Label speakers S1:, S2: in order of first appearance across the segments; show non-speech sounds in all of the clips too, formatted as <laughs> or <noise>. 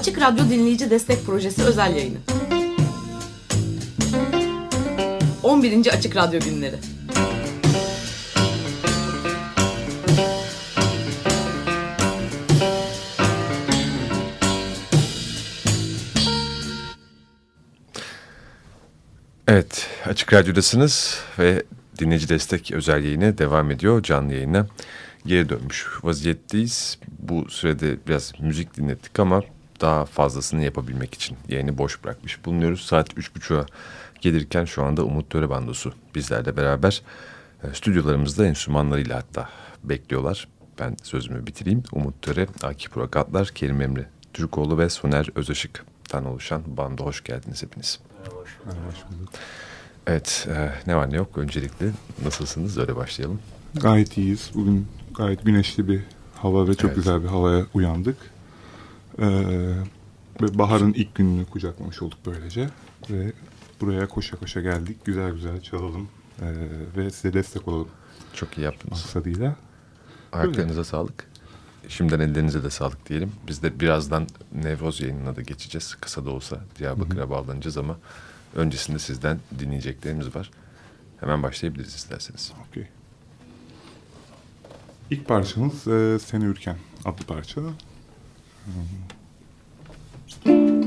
S1: Açık Radyo Dinleyici Destek Projesi özel yayını. 11. Açık Radyo Günleri.
S2: Evet, Açık Radyo'dasınız ve dinleyici destek özel yayını devam ediyor canlı yayına. Geri dönmüş vaziyetteyiz. Bu sürede biraz müzik dinlettik ama daha fazlasını yapabilmek için yayını boş bırakmış bulunuyoruz. Saat üç buçuğa gelirken şu anda Umut Töre Bandosu bizlerle beraber e, stüdyolarımızda enstrümanlarıyla hatta bekliyorlar. Ben sözümü bitireyim. Umut Töre, Akif Burak Atlar, Kerim Emre Türkoğlu ve Soner Özaşık'tan oluşan banda hoş geldiniz hepiniz.
S3: Hoş bulduk.
S2: Evet, e, ne var ne yok. Öncelikle nasılsınız? Öyle başlayalım.
S3: Gayet iyiyiz. Bugün gayet güneşli bir hava ve çok
S2: Evet.
S3: güzel bir havaya uyandık. Ee, ve baharın ilk gününü kucaklamış olduk böylece. Ve buraya koşa koşa geldik. Güzel güzel çalalım ee, ve size destek olalım
S2: Çok iyi yaptınız.
S3: maksadıyla.
S2: Ayaklarınıza sağlık. Şimdiden ellerinize de sağlık diyelim. Biz de birazdan Nevroz yayınına da geçeceğiz. Kısa da olsa Diyarbakır'a bağlanacağız ama öncesinde sizden dinleyeceklerimiz var. Hemen başlayabiliriz isterseniz.
S3: Okey. İlk parçamız e, Seni Ürken adlı parça. Sen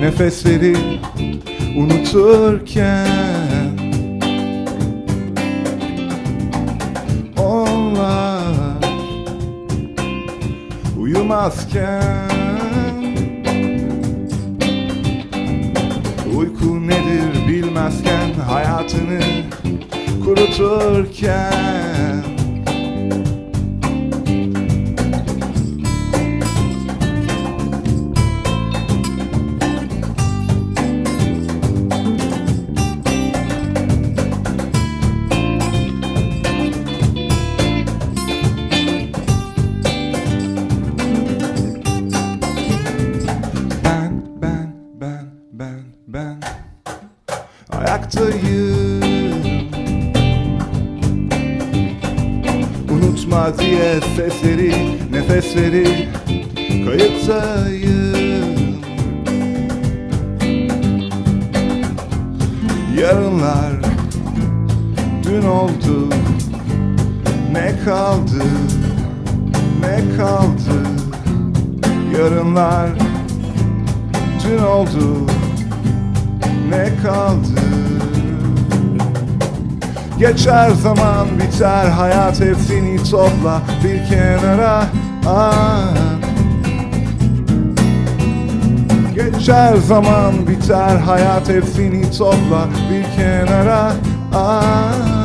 S3: nefesleri unuturken Onlar uyumazken Uyku nedir bilmezken hayatını kuruturken nefesleri Kayıttayım Yarınlar dün oldu Ne kaldı, ne kaldı? Yarınlar dün oldu ne kaldı? Geçer zaman biter hayat hepsini topla bir kenara at Geçer zaman biter hayat hepsini topla bir kenara. At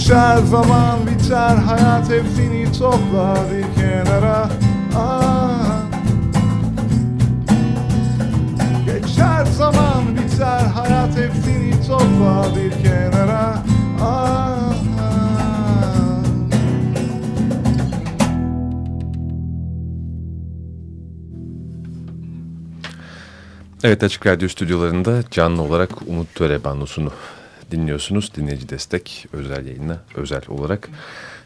S3: Geçer zaman biter hayat hepsini topla bir kenara ah. Geçer zaman biter hayat hepsini topla bir kenara ah.
S2: Evet Açık Radyo stüdyolarında canlı olarak Umut Töre bandosunu dinliyorsunuz. Dinleyici destek özel yayına özel olarak.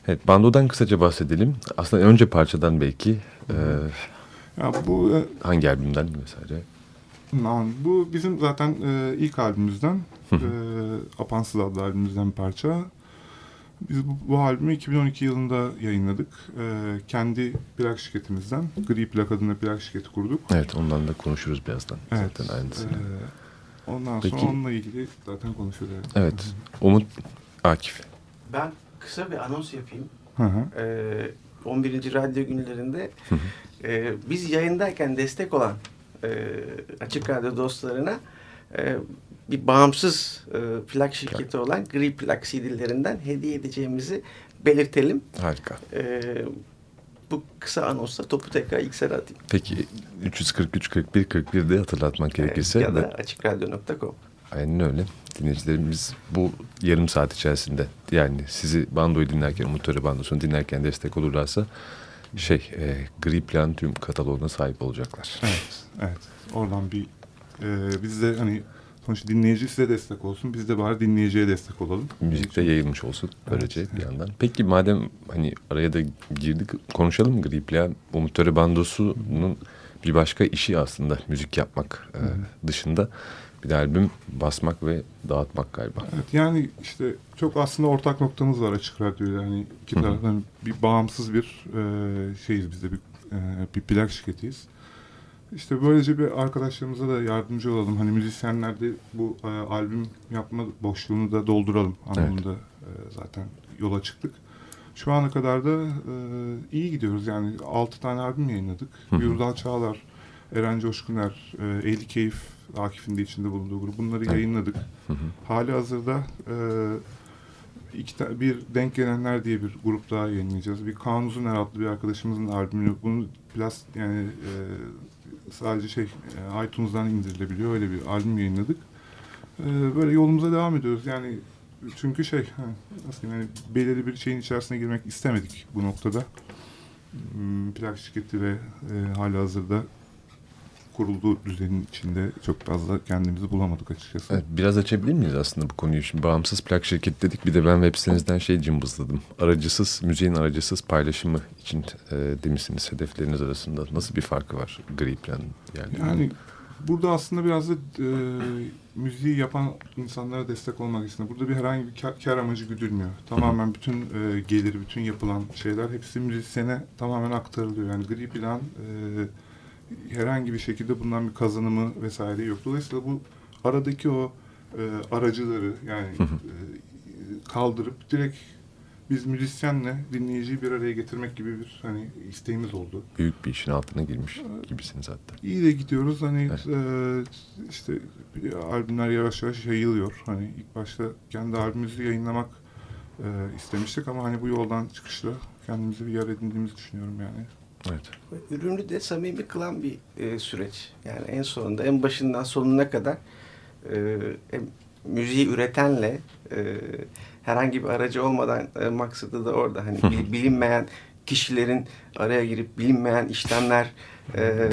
S2: Evet bandodan kısaca bahsedelim. Aslında önce parçadan belki e,
S3: Ya bu e,
S2: hangi albümden vesaire.
S3: Bu bizim zaten e, ilk albümümüzden, e, Apansız adlı albümümüzden bir parça. Biz bu, bu albümü 2012 yılında yayınladık. E, kendi plak şirketimizden, Gri Plak adında plak şirketi kurduk.
S2: Evet ondan da konuşuruz birazdan
S3: Evet.
S2: zaten aynısını.
S3: e, ondan
S2: Peki.
S3: sonra onunla ilgili zaten konuşuyoruz.
S2: Evet Umut Akif.
S4: Ben kısa bir anons yapayım.
S3: Hı hı.
S4: Ee, 11. Radyo günlerinde e, biz yayındayken destek olan e, Açık Radyo dostlarına e, bir bağımsız e, plak şirketi olan Gri Plak CD'lerinden hediye edeceğimizi belirtelim.
S2: Harika.
S4: E, bu kısa anonsla topu tekrar İlksel'e atayım.
S2: Peki 343 41 41 de hatırlatmak gerekirse.
S4: Ya da açıkradyo.com.
S2: Aynen öyle. Dinleyicilerimiz bu yarım saat içerisinde yani sizi bandoyu dinlerken, Umut bandosunu dinlerken destek olurlarsa şey e, Gri Plan tüm kataloğuna sahip olacaklar.
S3: Evet, evet. Oradan bir e, biz de hani sonuçta dinleyici size destek olsun. Biz de bari dinleyiciye destek olalım.
S2: Müzikte yayılmış olsun böylece
S3: Evet,
S2: bir yandan. Peki madem hani araya da girdik konuşalım Gri Plan Umut bandosunun bir başka işi aslında müzik yapmak e, dışında bir de albüm basmak ve dağıtmak galiba.
S3: Evet, yani işte çok aslında ortak noktamız var açık radyoyla. Yani iki taraftan bir bağımsız bir e, şeyiz biz de bir, e, bir plak şirketiyiz. İşte böylece bir arkadaşlarımıza da yardımcı olalım. Hani müzisyenler de bu e, albüm yapma boşluğunu da dolduralım anlamında e, zaten yola çıktık. Şu ana kadar da e, iyi gidiyoruz. Yani 6 tane albüm yayınladık.
S2: Hı hı.
S3: Yurdal Çağlar, Eren Coşkuner, e, Ehli Keyif, Akif'in de içinde bulunduğu grup. Bunları
S2: Evet.
S3: yayınladık.
S2: Hı hı.
S3: Hali hazırda e, iki bir Denk Gelenler diye bir grup daha yayınlayacağız. Bir Kaan Uzuner adlı bir arkadaşımızın albümü. Bunu plas yani e, sadece şey e, iTunes'dan indirilebiliyor. Öyle bir albüm yayınladık. E, böyle yolumuza devam ediyoruz. Yani çünkü şey nasıl yani belirli bir şeyin içerisine girmek istemedik bu noktada. Hmm, Plak şirketi ve e, hali hazırda kurulduğu düzenin içinde çok fazla kendimizi bulamadık açıkçası.
S2: Evet, biraz açabilir miyiz aslında bu konuyu? Şimdi bağımsız plak şirket dedik. Bir de ben web sitenizden şey cımbızladım. Aracısız, müziğin aracısız paylaşımı için e, demişsiniz hedefleriniz arasında. Nasıl bir farkı var gri planın? Yani,
S3: Yani burada aslında biraz da e, müziği yapan insanlara destek olmak için. Burada bir herhangi bir kar, kar amacı güdülmüyor. Tamamen bütün e, gelir, bütün yapılan şeyler hepsi müzisyene tamamen aktarılıyor. Yani gri plan e, herhangi bir şekilde bundan bir kazanımı vesaire yok. Dolayısıyla bu aradaki o e, aracıları yani e, kaldırıp direkt biz müzisyenle dinleyiciyi bir araya getirmek gibi bir hani isteğimiz oldu.
S2: büyük bir işin altına girmiş gibisiniz hatta.
S3: İyi de gidiyoruz. Hani
S2: Evet.
S3: eee, işte albümler yavaş yavaş yayılıyor. Hani ilk başta kendi albümümüzü yayınlamak eee, istemiştik ama hani bu yoldan çıkışla kendimizi bir yer edindiğimizi düşünüyorum yani.
S2: Evet.
S4: Ürünü de samimi kılan bir e, süreç. Yani en sonunda, en başından sonuna kadar e, müziği üretenle e, herhangi bir aracı olmadan e, maksadı da orada. Hani <laughs> bil- bilinmeyen kişilerin araya girip bilinmeyen işlemler e,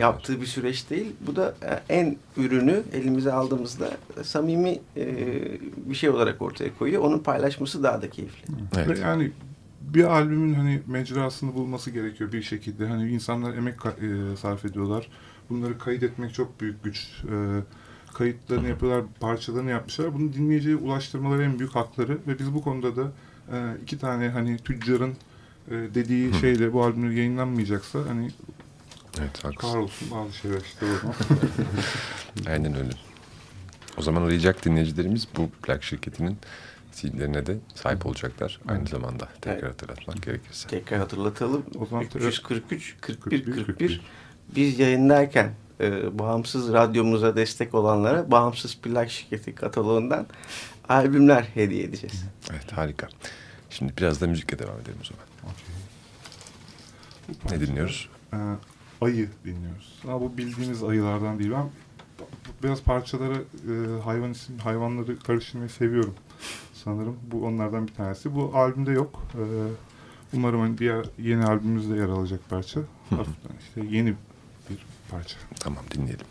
S4: yaptığı bir süreç değil. Bu da e, en ürünü elimize aldığımızda samimi e, bir şey olarak ortaya koyuyor. Onun paylaşması daha da keyifli.
S2: Evet.
S3: Ve yani bir albümün hani mecrasını bulması gerekiyor bir şekilde. Hani insanlar emek eee, sarf ediyorlar. Bunları kayıt etmek çok büyük güç. Eee, kayıtlarını yapıyorlar, parçalarını yapmışlar. Bunu dinleyiciye ulaştırmaları en büyük hakları ve biz bu konuda da eee, iki tane hani tüccarın eee, dediği şeyle bu albümler yayınlanmayacaksa hani
S2: Evet haklısın.
S3: kahrolsun bazı şeyler işte o. <laughs>
S2: Aynen öyle. O zaman arayacak dinleyicilerimiz bu plak şirketinin CD'lerine de sahip olacaklar. Aynı
S3: Evet.
S2: zamanda tekrar
S4: Evet.
S2: hatırlatmak gerekirse.
S4: Tekrar hatırlatalım.
S3: O zaman
S4: 343 41
S3: 41,
S4: 41 biz yayındayken e, bağımsız radyomuza destek olanlara bağımsız plak şirketi kataloğundan albümler hediye edeceğiz.
S2: Evet harika. Şimdi biraz da müzikle devam edelim o zaman.
S3: Okey. Bu
S2: Ne dinliyoruz?
S3: Ee, ayı dinliyoruz. Ha, bu bildiğimiz ayılardan değil. Ben biraz parçalara e, hayvan isim hayvanları karıştırmayı seviyorum sanırım. Bu onlardan bir tanesi. Bu albümde yok. E, umarım hani diğer yeni albümümüzde yer alacak parça. Hafiften işte yeni bir parça.
S2: Tamam dinleyelim.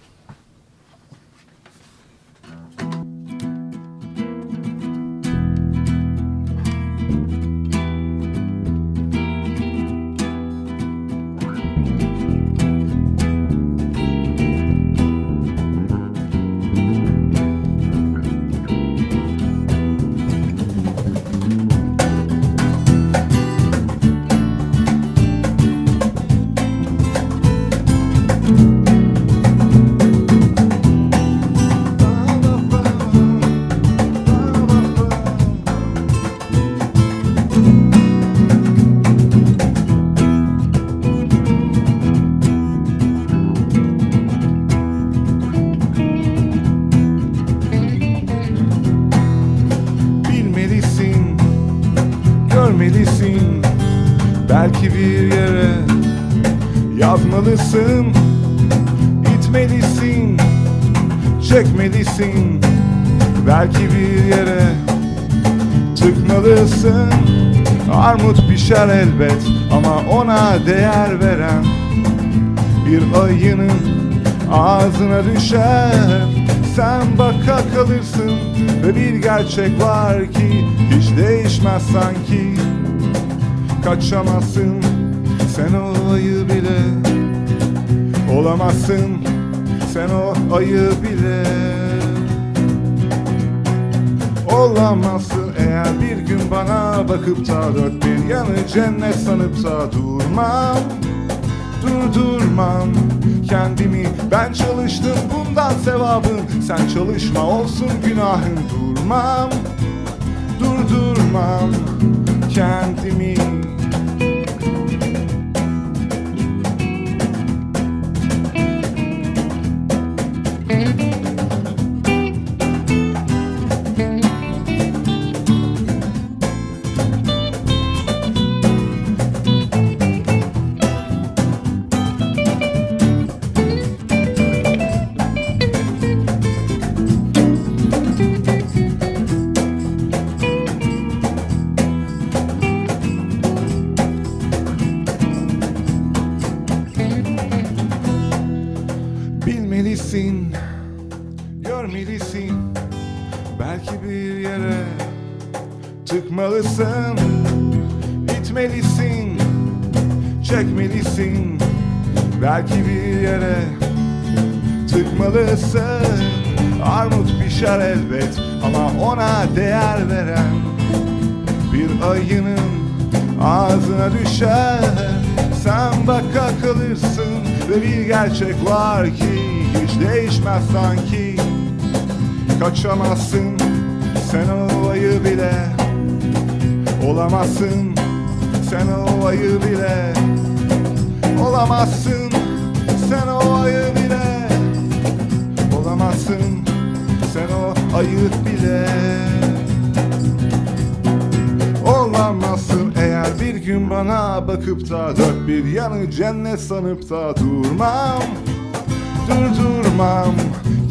S3: Bir ayının ağzına düşer. Sen baka kalırsın ve bir gerçek var ki Hiç değişmez sanki. Kaçamazsın sen o ayı bile. Olamazsın sen o ayı bile. Olamazsın eğer bir gün bana bakıp da dört bir yanı cennet sanıp da durmam Durdurmam kendimi. Ben çalıştım bundan sevabım Sen çalışma olsun günahın. Durmam Durdurmam kendimi tıkmalısın itmelisin, çekmelisin. Belki bir yere tıkmalısın. Armut pişer elbet ama ona değer veren Bir ayının ağzına düşer. Sen baka kalırsın ve bir gerçek var ki Hiç değişmez sanki. Kaçamazsın sen o ayı bile Olamazsın. Sen o ayı bile. Olamazsın. Sen o ayı bile. Olamazsın. Sen o ayı bile. Olamazsın. Eğer bir gün bana bakıp da Dört bir yanı cennet sanıp da durmam Durdurmam.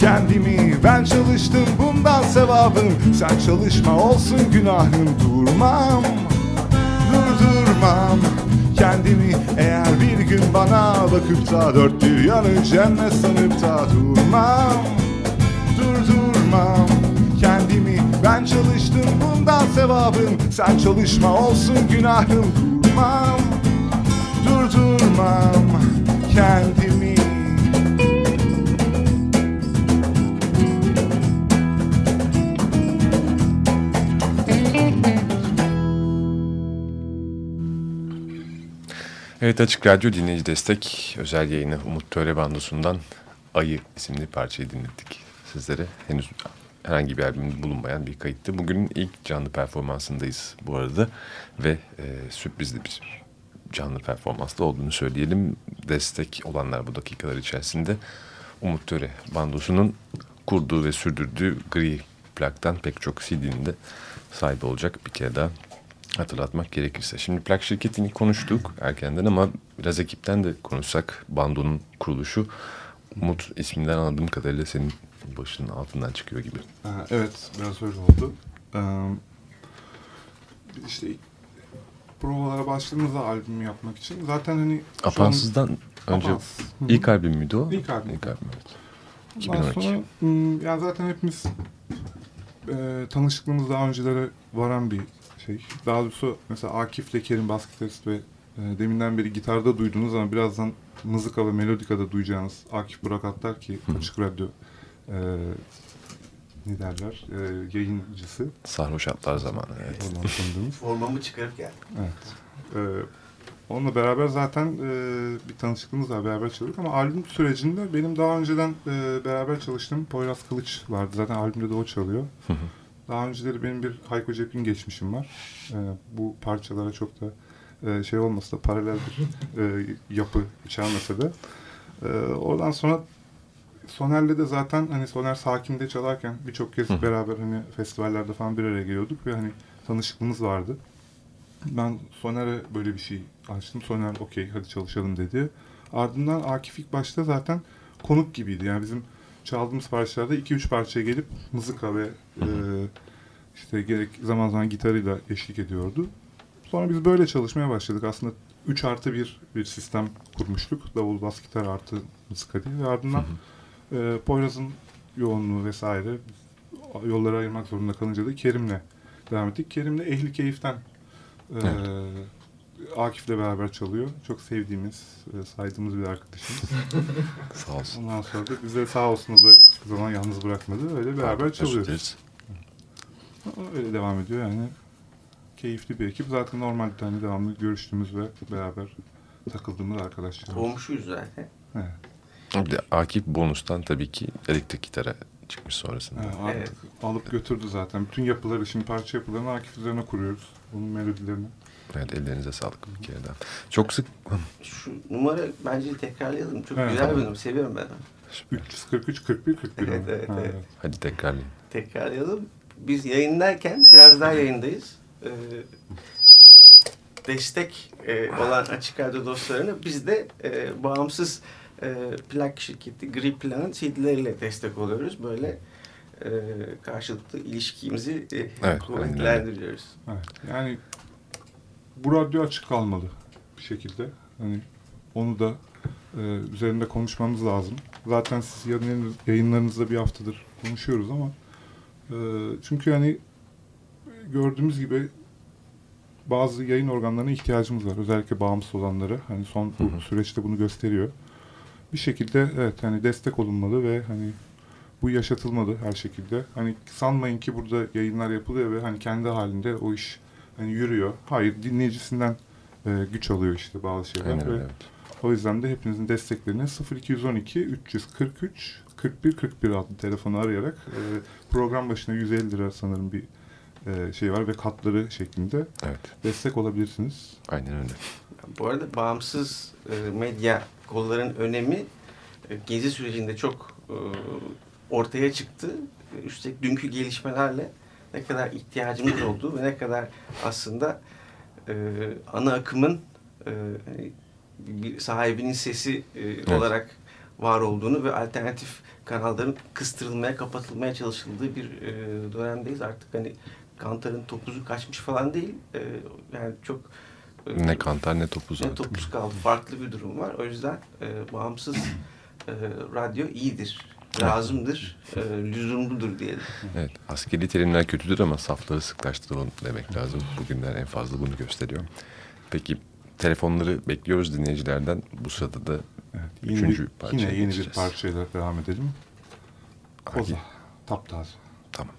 S3: Kendimi ben çalıştım bundan sevabım. Sen çalışma olsun günahın durmam. Durdurmam. Kendimi eğer bir gün bana bakıp da Dört bir yanı cennet sanıp da durmam. Durdurmam. Kendimi ben çalıştım bundan sevabım. Sen çalışma olsun günahım durmam. Durdurmam. Kendimi
S2: Evet Açık Radyo Dinleyici Destek özel yayını Umut Töre Bandosu'ndan Ayı isimli parçayı dinlettik sizlere. Henüz herhangi bir albümde bulunmayan bir kayıttı. Bugün ilk canlı performansındayız bu arada ve e, sürprizli bir canlı performansda olduğunu söyleyelim. Destek olanlar bu dakikalar içerisinde Umut Töre Bandosu'nun kurduğu ve sürdürdüğü gri plaktan pek çok CD'nin de sahibi olacak bir kere daha hatırlatmak gerekirse. Şimdi plak şirketini konuştuk erkenden ama biraz ekipten de konuşsak. Bando'nun kuruluşu Umut isminden anladığım kadarıyla senin başının altından çıkıyor gibi.
S3: Evet, biraz öyle oldu. İşte provalara başladığımızda albümü yapmak için zaten hani şu an-
S2: Apansız'dan önce
S3: Apans.
S2: İlk albüm müydü o?
S3: İlk albüm.
S2: İlk albüm evet.
S3: Ondan
S2: 2012.
S3: sonra yani zaten hepimiz e, tanışıklığımız daha öncelere varan bir şey. Daha doğrusu mesela Akif'le Kerim bas gitarist ve e, deminden beri gitarda duyduğunuz ama birazdan mızıka ve melodikada duyacağınız Akif Burak Atlar ki Açık Radyo e, ne derler e, yayıncısı.
S2: Sarhoş atlar zamanı evet.
S3: Tanıdığımız.
S4: Formamı çıkarıp geldim.
S3: Evet. Ee, onunla beraber zaten e, bir tanışıklığımız var. Beraber çalıştık ama albüm sürecinde benim daha önceden e, beraber çalıştığım Poyraz Kılıç vardı. Zaten albümde de o çalıyor. Daha önceleri benim bir Hayko Cepkin geçmişim var. E, bu parçalara çok da e, şey olmasa da paralel bir e, yapı içermese de. E, oradan sonra Soner'le de zaten hani Soner Sakin'de çalarken birçok kez
S2: Hı.
S3: beraber hani festivallerde falan bir araya geliyorduk ve hani tanışıklığımız vardı. Ben Soner'e böyle bir şey açtım. Soner okey hadi çalışalım dedi. Ardından Akif ilk başta zaten konuk gibiydi. Yani bizim çaldığımız parçalarda 2-3 parçaya gelip mızıka ve e, işte gerek zaman zaman gitarıyla eşlik ediyordu. Sonra biz böyle çalışmaya başladık. Aslında 3 artı 1 bir sistem kurmuştuk. Davul, bas, gitar artı mızıka diye. Ve ardından e, Poyraz'ın yoğunluğu vesaire yolları ayırmak zorunda kalınca da Kerim'le devam ettik. Kerim'le Ehli Keyif'ten e, Akif'le beraber çalıyor. Çok sevdiğimiz, e, saydığımız bir arkadaşımız. <laughs>
S2: Sağ olsun.
S3: Ondan sonra da bize sağ olsun o da hiçbir zaman yalnız bırakmadı. Öyle beraber
S2: Özür
S3: çalıyoruz. Öyle devam ediyor yani. Keyifli bir ekip. Zaten normal bir tane devamlı görüştüğümüz ve beraber takıldığımız arkadaşlar.
S4: Komşuyuz zaten.
S3: Evet.
S2: Bir de Akif bonustan tabii ki elektrik gitara çıkmış sonrasında.
S3: Artık
S4: Evet.
S3: alıp götürdü zaten. Bütün yapıları, şimdi parça yapılarını Akif üzerine kuruyoruz. Bunun melodilerini.
S2: Evet ellerinize sağlık bir kere daha. Çok sık
S4: Şu numara bence tekrarlayalım. Çok
S3: Evet,
S4: güzel
S3: tamam.
S4: bir numara. Seviyorum ben onu.
S3: 343, 41, 41.
S4: Evet, evet,
S3: Ha,
S4: evet.
S2: hadi tekrarlayın.
S4: Tekrarlayalım. Biz yayındayken biraz daha yayındayız. Ee, destek e, olan Açık Radyo dostlarına biz de e, bağımsız e, plak şirketi Gri Plan'ın CD'leriyle destek oluyoruz. Böyle e, karşılıklı ilişkimizi e,
S2: Evet,
S4: kuvvetlendiriyoruz.
S3: Evet. Yani bu radyo açık kalmalı bir şekilde. Hani onu da e, üzerinde konuşmamız lazım. Zaten siz yayın- yayınlarınızda bir haftadır konuşuyoruz ama e, çünkü hani gördüğümüz gibi bazı yayın organlarına ihtiyacımız var. Özellikle bağımsız olanları. Hani son bu
S2: Hı hı.
S3: süreçte bunu gösteriyor. Bir şekilde evet hani destek olunmalı ve hani bu yaşatılmalı her şekilde. Hani sanmayın ki burada yayınlar yapılıyor ve hani kendi halinde o iş hani yürüyor. Hayır dinleyicisinden e, güç alıyor işte bazı şeyler.
S2: Aynen
S3: ve.
S2: Evet.
S3: o yüzden de hepinizin desteklerini 0212 343 41 41 adlı telefonu arayarak e, program başına 150 lira sanırım bir e, şey var ve katları şeklinde
S2: Evet.
S3: destek olabilirsiniz.
S2: Aynen öyle.
S4: Bu arada bağımsız e, medya kolların önemi e, gezi sürecinde çok e, ortaya çıktı. E, Üstelik dünkü gelişmelerle ne kadar ihtiyacımız olduğu ve ne kadar aslında e, ana akımın e, bir sahibinin sesi e, olarak var olduğunu ve alternatif kanalların kıstırılmaya, kapatılmaya çalışıldığı bir e, dönemdeyiz. Artık hani Kantar'ın topuzu kaçmış falan değil. E, yani çok e,
S2: Ne kantar ne topuz
S4: ne
S2: artık.
S4: topuz kaldı. Farklı bir durum var. O yüzden e, bağımsız e, radyo iyidir, lazımdır, e, lüzumludur diyelim.
S2: Evet, askeri terimler kötüdür ama safları sıklaştıralım demek lazım. Bugünler en fazla bunu gösteriyor. Peki telefonları bekliyoruz dinleyicilerden. Bu sırada da
S3: Evet,
S2: Üçüncü
S3: yeni,
S2: parçaya
S3: yine yeni bir parçayla devam edelim.
S2: Hangi?
S3: Koza, taptaze.
S2: tamam.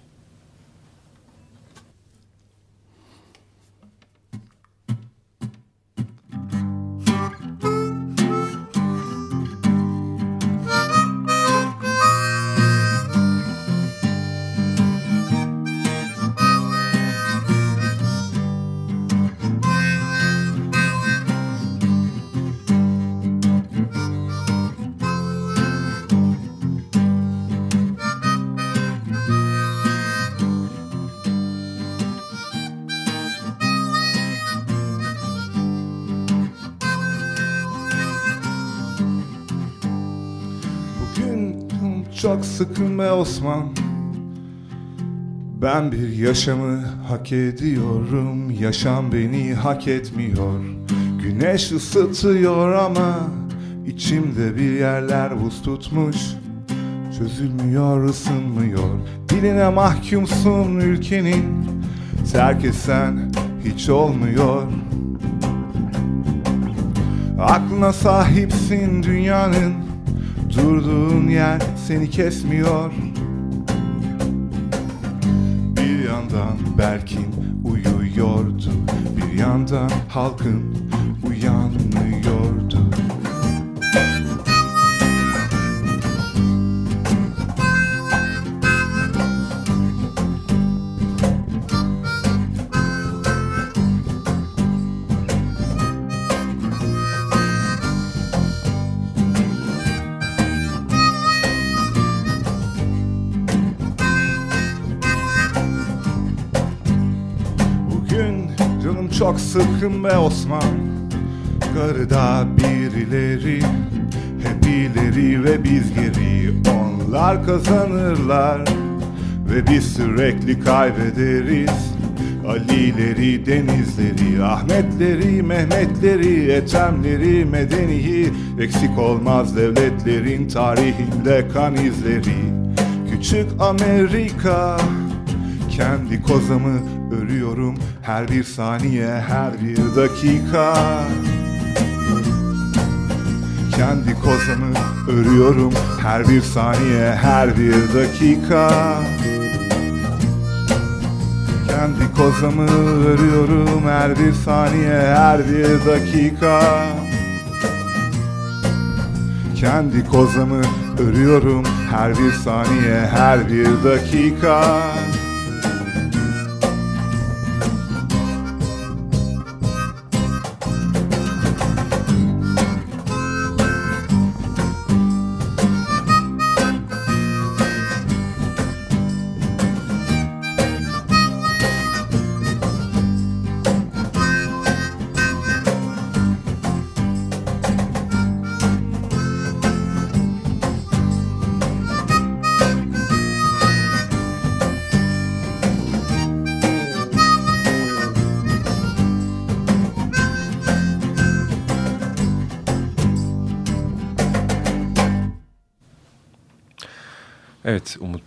S3: Çok sıkın be Osman. Ben bir yaşamı hak ediyorum. Yaşam beni hak etmiyor. Güneş ısıtıyor ama içimde bir yerler buz tutmuş. Çözülmüyor, ısınmıyor. Diline mahkumsun ülkenin. Terk etsen hiç olmuyor. Aklına sahipsin dünyanın. Durduğun yer seni kesmiyor. Bir yandan Berkin uyuyordu Bir yandan halkın uyanmıyordu çok sıkın be Osman. Karıda birileri Hep ileri ve biz geri. Onlar kazanırlar Ve biz sürekli kaybederiz. Alileri, Denizleri, Ahmetleri, Mehmetleri, Ethemleri, Medeni'yi. Eksik olmaz devletlerin tarihinde kan izleri. Küçük Amerika kendi kozamı örüyorum her bir saniye, her bir dakika. Kendi kozamı örüyorum her bir saniye, her bir dakika. Kendi kozamı örüyorum her bir saniye, her bir dakika. Kendi kozamı örüyorum her bir saniye, her bir dakika.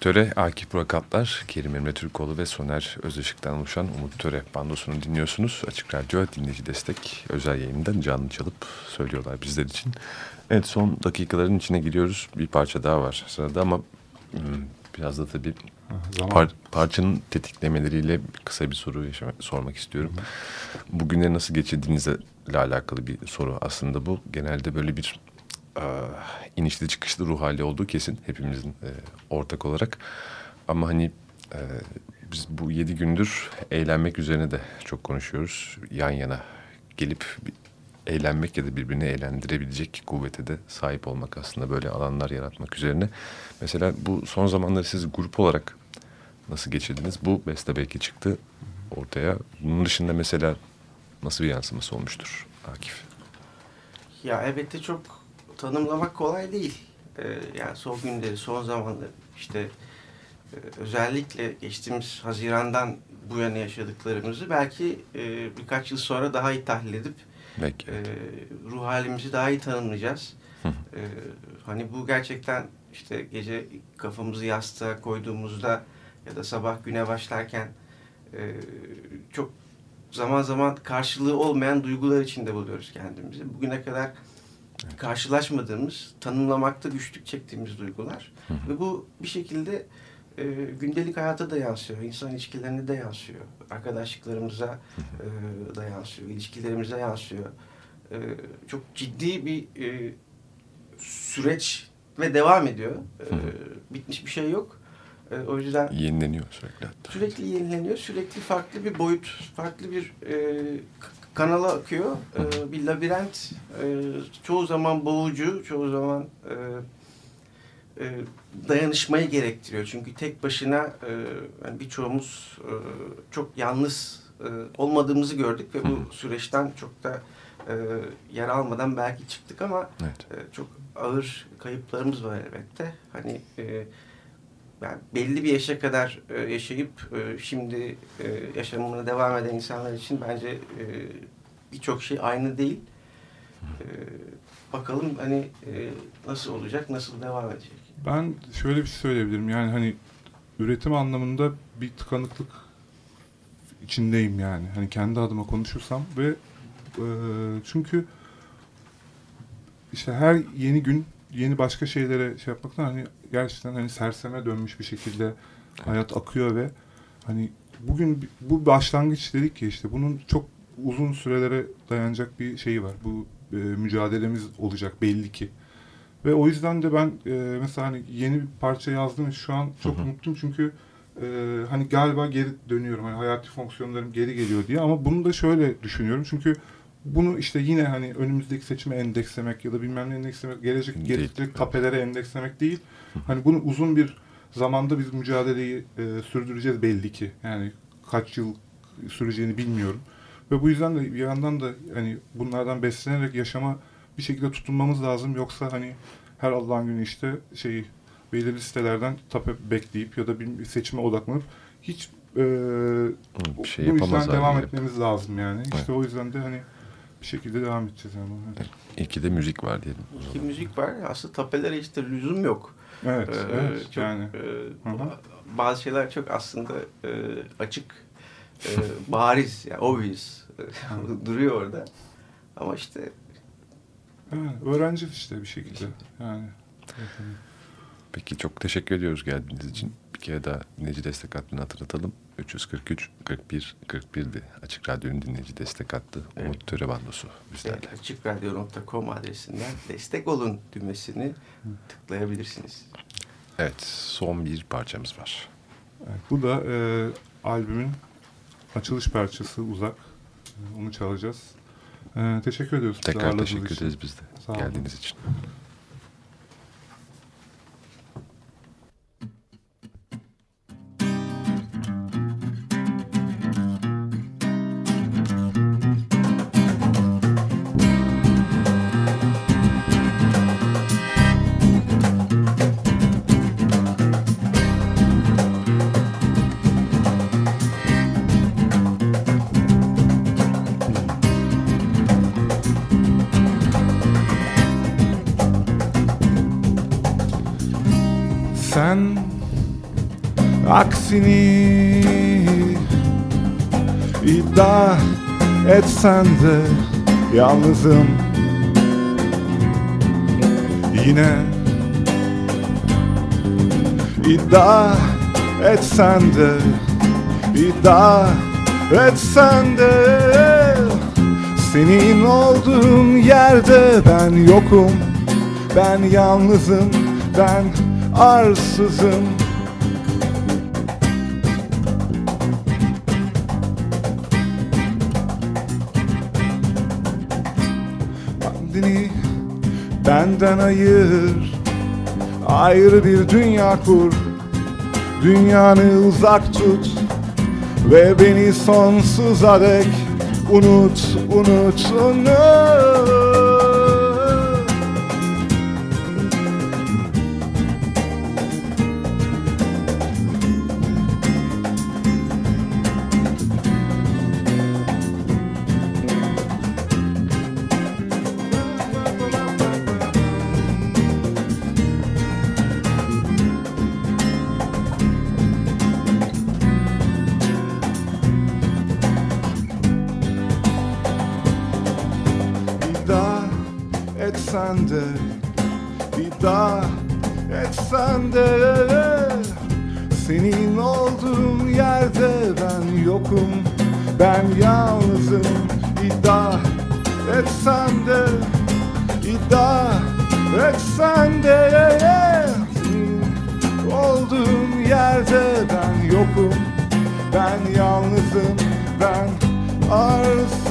S2: Töre, Akif Burakatlar, Kerim Emre Türkoğlu ve Soner Özışık'tan oluşan Umut Töre bandosunu dinliyorsunuz. Açık Radyo dinleyici destek özel yayından canlı çalıp söylüyorlar bizler için. Evet, son dakikaların içine giriyoruz. Bir parça daha var sırada ama hmm, biraz da tabii
S3: Zaman.
S2: par- parçanın tetiklemeleriyle kısa bir soru sormak istiyorum. Bugünleri nasıl geçirdiğinizle alakalı bir soru aslında bu. Genelde böyle bir e, inişli çıkışlı ruh hali olduğu kesin hepimizin e, ortak olarak. Ama hani e, biz bu yedi gündür eğlenmek üzerine de çok konuşuyoruz. Yan yana gelip eğlenmek ya da birbirini eğlendirebilecek kuvvete de sahip olmak aslında böyle alanlar yaratmak üzerine. Mesela bu son zamanları siz grup olarak nasıl geçirdiniz? Bu beste belki çıktı ortaya. Bunun dışında mesela nasıl bir yansıması olmuştur Akif?
S4: Ya elbette çok tanımlamak kolay değil. Ee, yani son günleri, son zamanları işte e, özellikle geçtiğimiz Haziran'dan bu yana yaşadıklarımızı belki e, birkaç yıl sonra daha iyi tahlil edip
S2: Belki.
S4: e, ruh halimizi daha iyi tanımlayacağız.
S2: Hı hı.
S4: E, hani bu gerçekten işte gece kafamızı yastığa koyduğumuzda ya da sabah güne başlarken e, çok zaman zaman karşılığı olmayan duygular içinde buluyoruz kendimizi. Bugüne kadar karşılaşmadığımız, tanımlamakta güçlük çektiğimiz duygular.
S2: Hı hı.
S4: Ve bu bir şekilde e, gündelik hayata da yansıyor, insan ilişkilerine de yansıyor, arkadaşlıklarımıza e, da yansıyor, ilişkilerimize yansıyor. E, çok ciddi bir e, süreç ve devam ediyor. E, bitmiş bir şey yok. E, o yüzden
S2: Yenileniyor sürekli hatta.
S4: sürekli yenileniyor, sürekli farklı bir boyut, farklı bir e, kanala akıyor. E, bir labirent, e, çoğu zaman boğucu, çoğu zaman e, e, dayanışmayı gerektiriyor. Çünkü tek başına e, yani birçoğumuz e, çok yalnız e, olmadığımızı gördük ve bu süreçten çok da e, yer almadan belki çıktık ama
S2: Evet.
S4: e, çok ağır kayıplarımız var elbette. Hani e, yani belli bir yaşa kadar e, yaşayıp e, şimdi e, yaşamına devam eden insanlar için bence e, birçok şey aynı değil. E, bakalım hani e, nasıl olacak, nasıl devam edecek.
S3: Ben şöyle bir şey söyleyebilirim. Yani hani üretim anlamında bir tıkanıklık içindeyim yani. Hani kendi adıma konuşursam ve e, çünkü işte her yeni gün yeni başka şeylere şey yapmaktan hani gerçekten hani serseme dönmüş bir şekilde hayat akıyor ve hani bugün bu başlangıç dedik ya işte bunun çok uzun sürelere dayanacak bir şeyi var. Bu e, mücadelemiz olacak belli ki. Ve o yüzden de ben e, mesela hani yeni bir parça yazdım şu an çok
S2: Hı hı.
S3: mutluyum çünkü e, hani galiba geri dönüyorum. Hani hayati fonksiyonlarım geri geliyor diye ama bunu da şöyle düşünüyorum. Çünkü bunu işte yine hani önümüzdeki seçime endekslemek ya da bilmem ne endekslemek, gelecek gelecek
S2: evet.
S3: tapelere endekslemek değil. Hani bunu uzun bir zamanda biz mücadeleyi e, sürdüreceğiz belli ki. Yani kaç yıl süreceğini bilmiyorum. Ve bu yüzden de bir yandan da hani bunlardan beslenerek yaşama bir şekilde tutunmamız lazım. Yoksa hani her Allah'ın günü işte şeyi belirli sitelerden tape bekleyip ya da bir seçime odaklanıp hiç e,
S2: Bir şey
S3: bu yüzden devam
S2: gelip.
S3: etmemiz lazım yani.
S2: Evet.
S3: İşte o yüzden de hani bir şekilde devam edeceğiz yani. Evet,
S2: İyi ki de müzik var diyelim.
S4: İki müzik var. Aslında tapelere işte lüzum yok.
S3: evet,
S4: Ee,
S3: evet
S4: çok,
S3: yani.
S4: e,
S3: Hı hı.
S4: bazı şeyler çok aslında e, açık, e, <laughs> bariz, yani obvious e, <laughs> duruyor orada. Ama işte
S3: Yani öğreneceğiz işte bir şekilde. Yani.
S2: Peki çok teşekkür ediyoruz geldiğiniz için. Bir kere daha dinleyici destek hattını hatırlatalım. 343 41 41'di. Açık Radyo'nun dinleyici destek hattı.
S4: Evet.
S2: Umut Töre Bandosu bizlerle.
S4: evet, açıkradyo.com adresinden destek olun düğmesini tıklayabilirsiniz.
S2: Evet son bir parçamız var.
S3: Evet, bu da e, albümün açılış parçası Uzak. Onu çalacağız. E, teşekkür ediyoruz.
S2: Tekrar teşekkür ederiz biz de
S3: Sağ olun.
S2: geldiğiniz için.
S3: Aksini iddia etsen de yalnızım. Yine iddia etsen de iddia etsen de. Senin olduğun yerde ben yokum. Ben yalnızım ben arsızım benden ayır. Ayrı bir dünya kur. Dünyanı uzak tut. Ve beni sonsuza dek Unut, unut, unut etsen de iddia etsen de Senin olduğun yerde ben yokum. Ben yalnızım. İddia etsen de iddia etsen de Senin olduğun yerde ben yokum. Ben yalnızım. Ben arsızım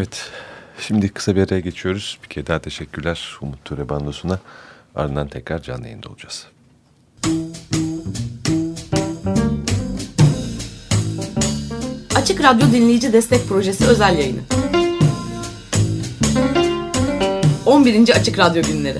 S2: Evet, şimdi kısa bir araya geçiyoruz. Bir kere daha teşekkürler Umut Töre Bandosu'na. Ardından tekrar canlı yayında olacağız.
S1: Açık Radyo Dinleyici Destek Projesi özel yayını. 11. Açık Radyo Günleri.